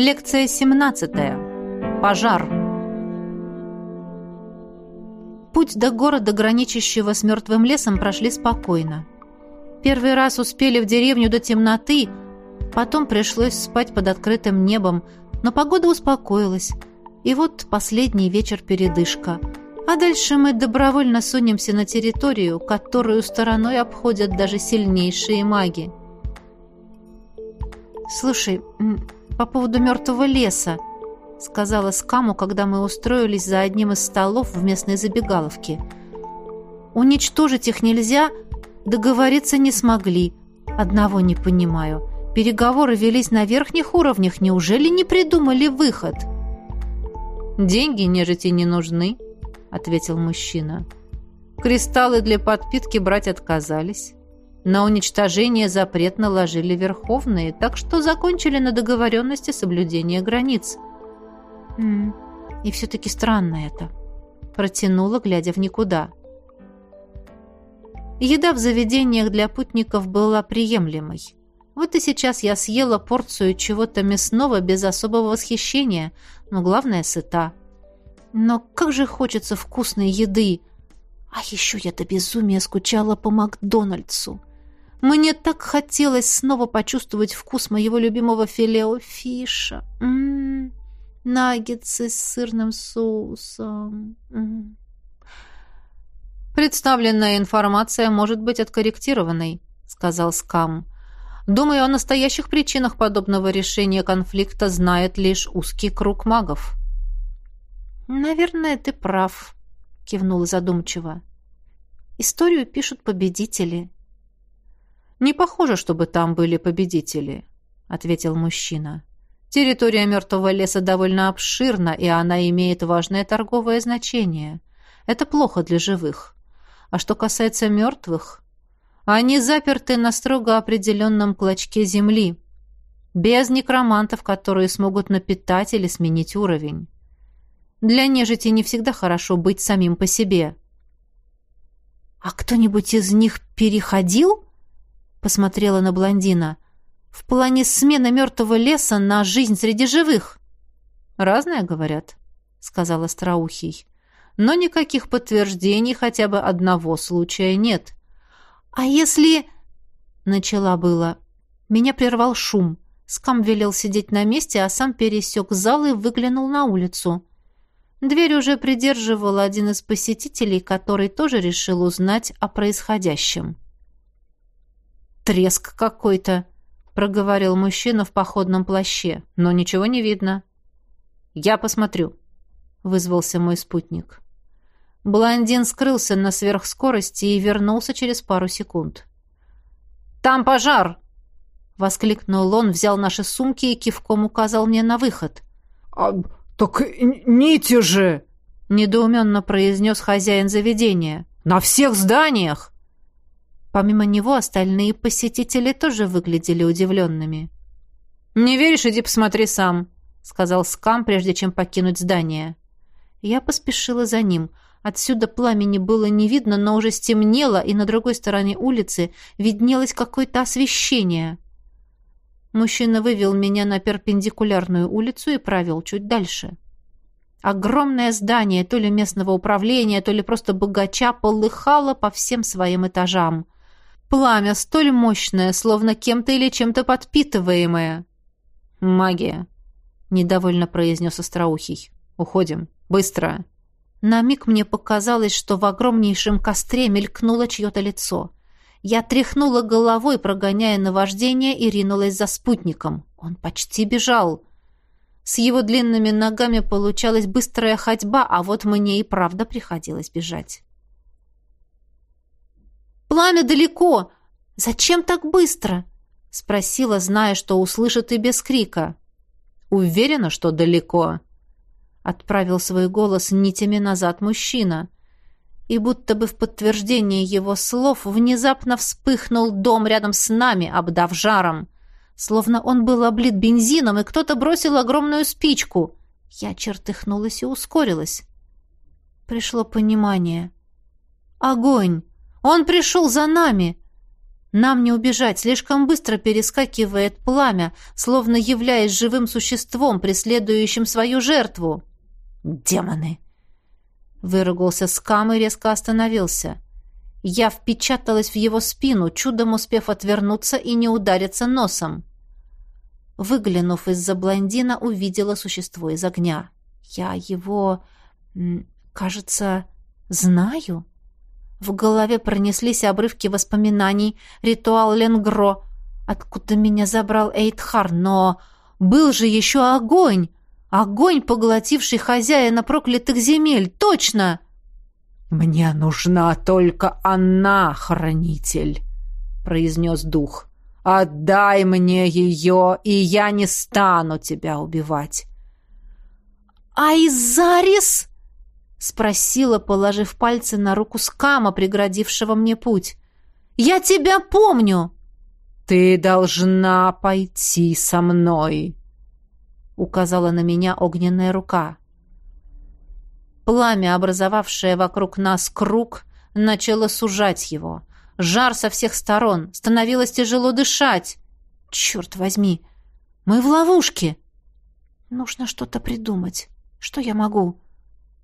Лекция 17. Пожар. Путь до города, граничащего с мертвым лесом, прошли спокойно. Первый раз успели в деревню до темноты, потом пришлось спать под открытым небом, но погода успокоилась. И вот последний вечер передышка. А дальше мы добровольно сунемся на территорию, которую стороной обходят даже сильнейшие маги. «Слушай, по поводу мертвого леса», — сказала Скаму, когда мы устроились за одним из столов в местной забегаловке. «Уничтожить их нельзя, договориться не смогли. Одного не понимаю. Переговоры велись на верхних уровнях. Неужели не придумали выход?» «Деньги нежити не нужны», — ответил мужчина. «Кристаллы для подпитки брать отказались». На уничтожение запрет наложили верховные, так что закончили на договоренности соблюдения границ. «М и все-таки странно это», — протянула, глядя в никуда. Еда в заведениях для путников была приемлемой. Вот и сейчас я съела порцию чего-то мясного без особого восхищения, но главное — сыта. Но как же хочется вкусной еды! А еще я до безумия скучала по Макдональдсу. Мне так хотелось снова почувствовать вкус моего любимого филео фиша. М-м-м. Наггетсы с сырным соусом. М-м. «Представленная информация может быть откорректированной», — сказал Скам. «Думаю, о настоящих причинах подобного решения конфликта знает лишь узкий круг магов». «Наверное, ты прав», — кивнула задумчиво. «Историю пишут победители». «Не похоже, чтобы там были победители», — ответил мужчина. «Территория мертвого леса довольно обширна, и она имеет важное торговое значение. Это плохо для живых. А что касается мертвых, они заперты на строго определенном клочке земли, без некромантов, которые смогут напитать или сменить уровень. Для нежити не всегда хорошо быть самим по себе». «А кто-нибудь из них переходил?» Посмотрела на блондина. В плане смены мертвого леса на жизнь среди живых. Разное, говорят, сказала Страухий. Но никаких подтверждений хотя бы одного случая нет. А если... Начала было. Меня прервал шум. Скам велел сидеть на месте, а сам пересек зал и выглянул на улицу. Дверь уже придерживал один из посетителей, который тоже решил узнать о происходящем треск какой-то», — проговорил мужчина в походном плаще, но ничего не видно. «Я посмотрю», — вызвался мой спутник. Блондин скрылся на сверхскорости и вернулся через пару секунд. «Там пожар!» — воскликнул он, взял наши сумки и кивком указал мне на выход. «А, так нити же!» — недоуменно произнес хозяин заведения. «На всех зданиях!» Помимо него остальные посетители тоже выглядели удивленными. «Не веришь, иди посмотри сам», — сказал Скам, прежде чем покинуть здание. Я поспешила за ним. Отсюда пламени было не видно, но уже стемнело, и на другой стороне улицы виднелось какое-то освещение. Мужчина вывел меня на перпендикулярную улицу и провел чуть дальше. Огромное здание, то ли местного управления, то ли просто богача, полыхало по всем своим этажам — Пламя столь мощное, словно кем-то или чем-то подпитываемое. «Магия», — недовольно произнес Остроухий. «Уходим. Быстро». На миг мне показалось, что в огромнейшем костре мелькнуло чье-то лицо. Я тряхнула головой, прогоняя наваждение, и ринулась за спутником. Он почти бежал. С его длинными ногами получалась быстрая ходьба, а вот мне и правда приходилось бежать. Пламя далеко! Зачем так быстро?» — спросила, зная, что услышит и без крика. «Уверена, что далеко?» — отправил свой голос нитями назад мужчина. И будто бы в подтверждение его слов внезапно вспыхнул дом рядом с нами, обдав жаром. Словно он был облит бензином, и кто-то бросил огромную спичку. Я чертыхнулась и ускорилась. Пришло понимание. «Огонь!» Он пришел за нами. Нам не убежать, слишком быстро перескакивает пламя, словно являясь живым существом, преследующим свою жертву. «Демоны!» Выругался Скам и резко остановился. Я впечаталась в его спину, чудом успев отвернуться и не удариться носом. Выглянув из-за блондина, увидела существо из огня. Я его, кажется, знаю. В голове пронеслись обрывки воспоминаний, ритуал Ленгро, откуда меня забрал Эйтхар, но был же еще огонь! Огонь, поглотивший хозяина проклятых земель, точно! «Мне нужна только она, хранитель», — произнес дух. «Отдай мне ее, и я не стану тебя убивать». «Айзарис?» — спросила, положив пальцы на руку скама, преградившего мне путь. «Я тебя помню!» «Ты должна пойти со мной», указала на меня огненная рука. Пламя, образовавшее вокруг нас круг, начало сужать его. Жар со всех сторон, становилось тяжело дышать. Черт возьми, мы в ловушке. Нужно что-то придумать. Что я могу?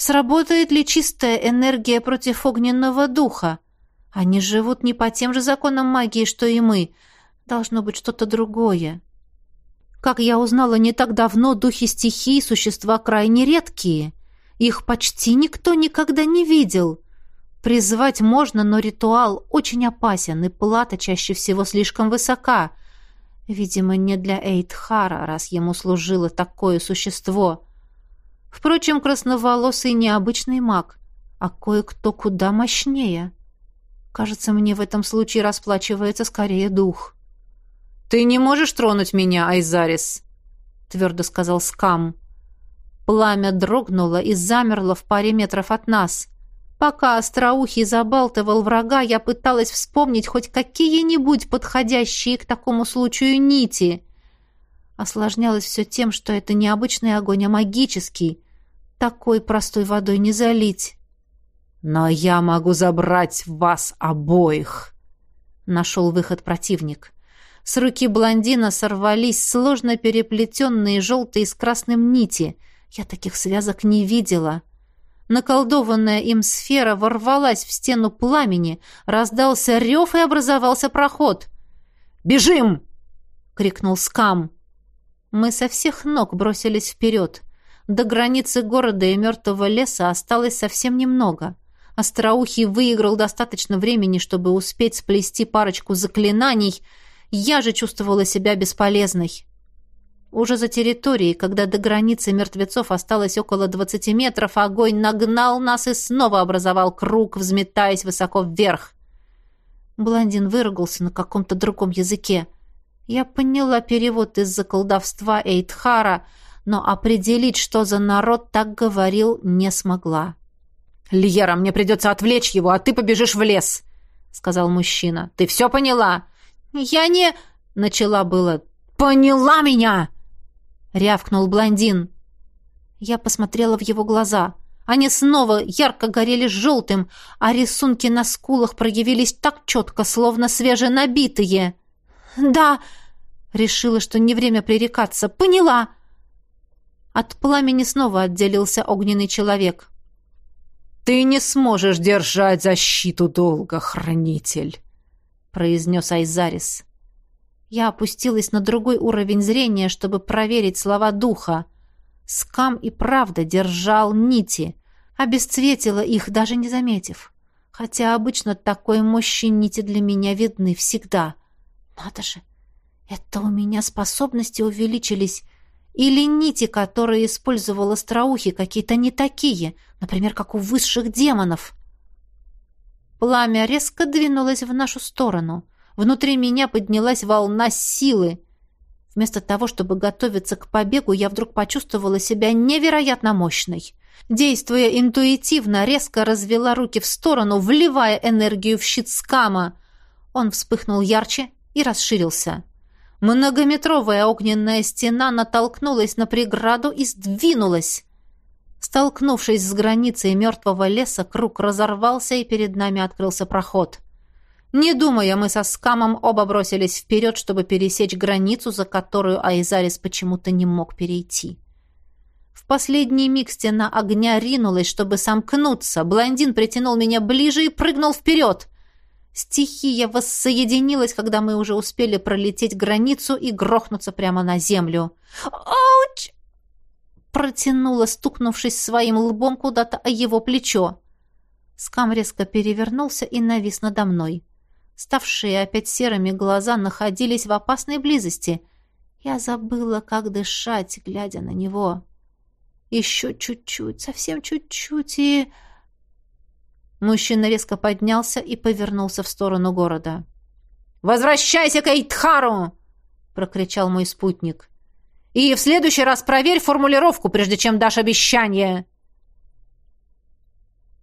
Сработает ли чистая энергия против огненного духа? Они живут не по тем же законам магии, что и мы. Должно быть что-то другое. Как я узнала не так давно, духи стихий – существа крайне редкие. Их почти никто никогда не видел. Призвать можно, но ритуал очень опасен, и плата чаще всего слишком высока. Видимо, не для Эйтхара, раз ему служило такое существо. Впрочем, красноволосый необычный маг, а кое-кто куда мощнее. Кажется, мне в этом случае расплачивается скорее дух. «Ты не можешь тронуть меня, Айзарис», — твердо сказал Скам. Пламя дрогнуло и замерло в паре метров от нас. Пока Остроухий забалтывал врага, я пыталась вспомнить хоть какие-нибудь подходящие к такому случаю нити. Осложнялось все тем, что это не обычный огонь, а магический. Такой простой водой не залить. «Но я могу забрать вас обоих», — нашел выход противник. С руки блондина сорвались сложно переплетенные желтые с красным нити. Я таких связок не видела. Наколдованная им сфера ворвалась в стену пламени, раздался рев и образовался проход. «Бежим!» — крикнул Скам. Мы со всех ног бросились вперед. До границы города и мертвого леса осталось совсем немного. Остроухий выиграл достаточно времени, чтобы успеть сплести парочку заклинаний — я же чувствовала себя бесполезной. Уже за территорией, когда до границы мертвецов осталось около двадцати метров, огонь нагнал нас и снова образовал круг, взметаясь высоко вверх. Блондин выругался на каком-то другом языке. Я поняла перевод из-за колдовства Эйтхара, но определить, что за народ так говорил, не смогла. «Льера, мне придется отвлечь его, а ты побежишь в лес», — сказал мужчина. «Ты все поняла?» «Я не...» — начала было. «Поняла меня!» — рявкнул блондин. Я посмотрела в его глаза. Они снова ярко горели желтым, а рисунки на скулах проявились так четко, словно свеженабитые. «Да!» — решила, что не время пререкаться. «Поняла!» От пламени снова отделился огненный человек. «Ты не сможешь держать защиту долго, хранитель!» произнес Айзарис. Я опустилась на другой уровень зрения, чтобы проверить слова духа. Скам и правда держал нити, обесцветила их, даже не заметив. Хотя обычно такой мощи нити для меня видны всегда. Надо же, это у меня способности увеличились. Или нити, которые использовал Остроухи, какие-то не такие, например, как у высших демонов. Пламя резко двинулось в нашу сторону. Внутри меня поднялась волна силы. Вместо того, чтобы готовиться к побегу, я вдруг почувствовала себя невероятно мощной. Действуя интуитивно, резко развела руки в сторону, вливая энергию в щит скама. Он вспыхнул ярче и расширился. Многометровая огненная стена натолкнулась на преграду и сдвинулась. Столкнувшись с границей мертвого леса, круг разорвался, и перед нами открылся проход. Не думая, мы со Скамом оба бросились вперед, чтобы пересечь границу, за которую Айзарис почему-то не мог перейти. В последний миг стена огня ринулась, чтобы сомкнуться. Блондин притянул меня ближе и прыгнул вперед. Стихия воссоединилась, когда мы уже успели пролететь границу и грохнуться прямо на землю. «Ауч!» Протянула, стукнувшись своим лбом куда-то о его плечо. Скам резко перевернулся и навис надо мной. Ставшие опять серыми глаза находились в опасной близости. Я забыла, как дышать, глядя на него. Еще чуть-чуть, совсем чуть-чуть, и... Мужчина резко поднялся и повернулся в сторону города. «Возвращайся к Эйтхару!» — прокричал мой спутник. «И в следующий раз проверь формулировку, прежде чем дашь обещание!»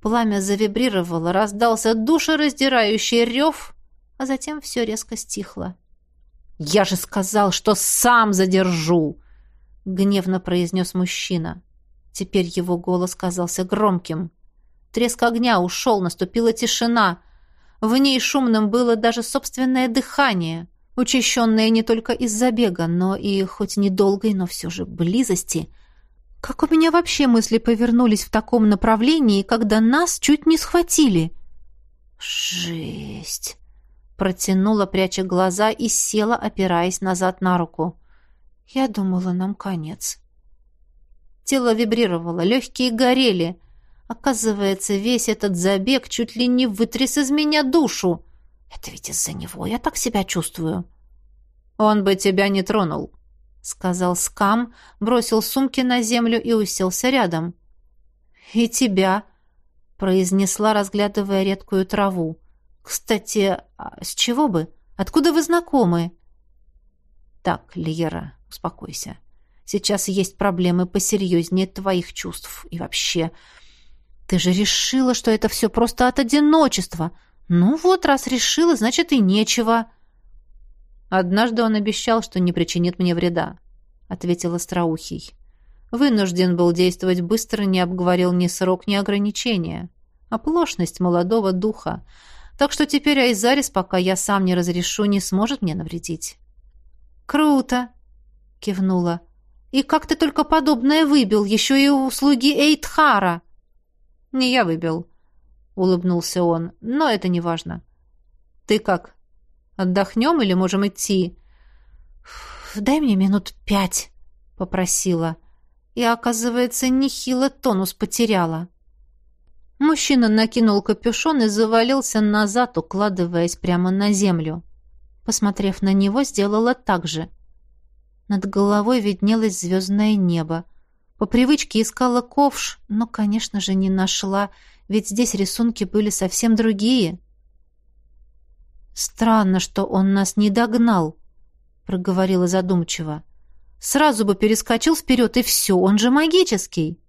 Пламя завибрировало, раздался душераздирающий рев, а затем все резко стихло. «Я же сказал, что сам задержу!» — гневно произнес мужчина. Теперь его голос казался громким. Треск огня ушел, наступила тишина. В ней шумным было даже собственное дыхание, учащенное не только из забега, но и хоть недолгой, но все же близости. Как у меня вообще мысли повернулись в таком направлении, когда нас чуть не схватили? «Жесть!» Протянула, пряча глаза, и села, опираясь назад на руку. Я думала, нам конец. Тело вибрировало, легкие горели. Оказывается, весь этот забег чуть ли не вытряс из меня душу. Это ведь из-за него я так себя чувствую. Он бы тебя не тронул, сказал Скам, бросил сумки на землю и уселся рядом. И тебя, произнесла, разглядывая редкую траву. «Кстати, а с чего бы? Откуда вы знакомы?» «Так, Лера, успокойся. Сейчас есть проблемы посерьезнее твоих чувств. И вообще, ты же решила, что это все просто от одиночества. Ну вот, раз решила, значит и нечего». «Однажды он обещал, что не причинит мне вреда», — ответил Остроухий. «Вынужден был действовать быстро, не обговорил ни срок, ни ограничения. Оплошность молодого духа». Так что теперь Айзарис, пока я сам не разрешу, не сможет мне навредить. «Круто!» — кивнула. «И как ты только подобное выбил, еще и услуги Эйтхара!» «Не я выбил», — улыбнулся он, — «но это не важно». «Ты как? Отдохнем или можем идти?» «Дай мне минут пять», — попросила. И, оказывается, нехило тонус потеряла. Мужчина накинул капюшон и завалился назад, укладываясь прямо на землю. Посмотрев на него, сделала так же. Над головой виднелось звездное небо. По привычке искала ковш, но, конечно же, не нашла, ведь здесь рисунки были совсем другие. «Странно, что он нас не догнал», — проговорила задумчиво. «Сразу бы перескочил вперед, и все, он же магический».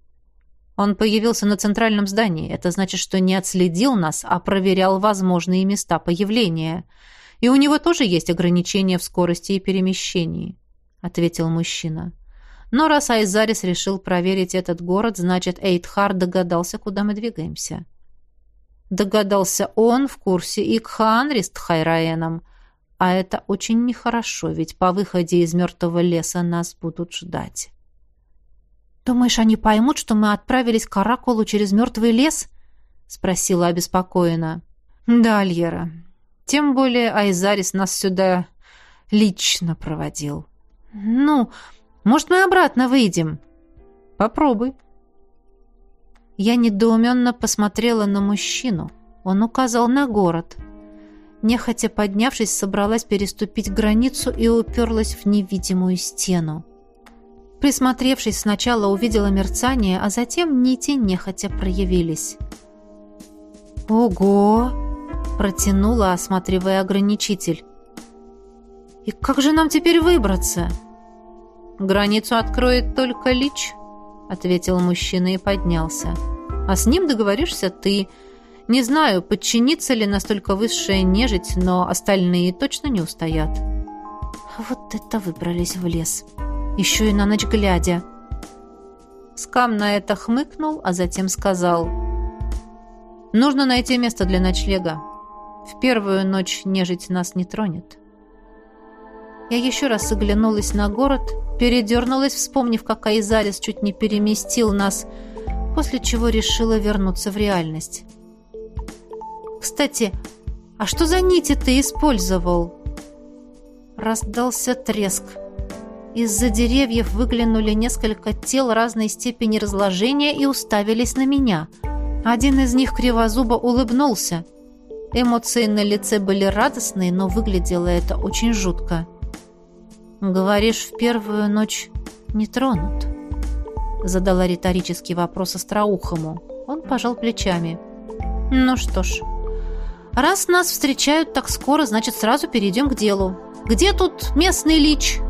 Он появился на центральном здании. Это значит, что не отследил нас, а проверял возможные места появления. И у него тоже есть ограничения в скорости и перемещении», — ответил мужчина. «Но раз Айзарис решил проверить этот город, значит, Эйдхар догадался, куда мы двигаемся». Догадался он в курсе и к Хаанри с Тхайраэном. А это очень нехорошо, ведь по выходе из мертвого леса нас будут ждать. «Думаешь, они поймут, что мы отправились к Оракулу через мертвый лес?» — спросила обеспокоенно. «Да, Альера. Тем более Айзарис нас сюда лично проводил. Ну, может, мы обратно выйдем?» «Попробуй». Я недоуменно посмотрела на мужчину. Он указал на город. Нехотя поднявшись, собралась переступить границу и уперлась в невидимую стену. Присмотревшись, сначала увидела мерцание, а затем нити нехотя проявились. «Ого!» — протянула, осматривая ограничитель. «И как же нам теперь выбраться?» «Границу откроет только Лич», — ответил мужчина и поднялся. «А с ним договоришься ты. Не знаю, подчинится ли настолько высшая нежить, но остальные точно не устоят». «Вот это выбрались в лес!» еще и на ночь глядя. Скам на это хмыкнул, а затем сказал. «Нужно найти место для ночлега. В первую ночь нежить нас не тронет. Я еще раз оглянулась на город, передернулась, вспомнив, как Айзарис чуть не переместил нас, после чего решила вернуться в реальность. «Кстати, а что за нити ты использовал?» Раздался треск. Из-за деревьев выглянули несколько тел разной степени разложения и уставились на меня. Один из них кривозубо улыбнулся. Эмоции на лице были радостные, но выглядело это очень жутко. «Говоришь, в первую ночь не тронут?» Задала риторический вопрос Остроухому. Он пожал плечами. «Ну что ж, раз нас встречают так скоро, значит, сразу перейдем к делу. Где тут местный лич?»